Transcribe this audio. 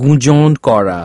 গুঞ্জন করা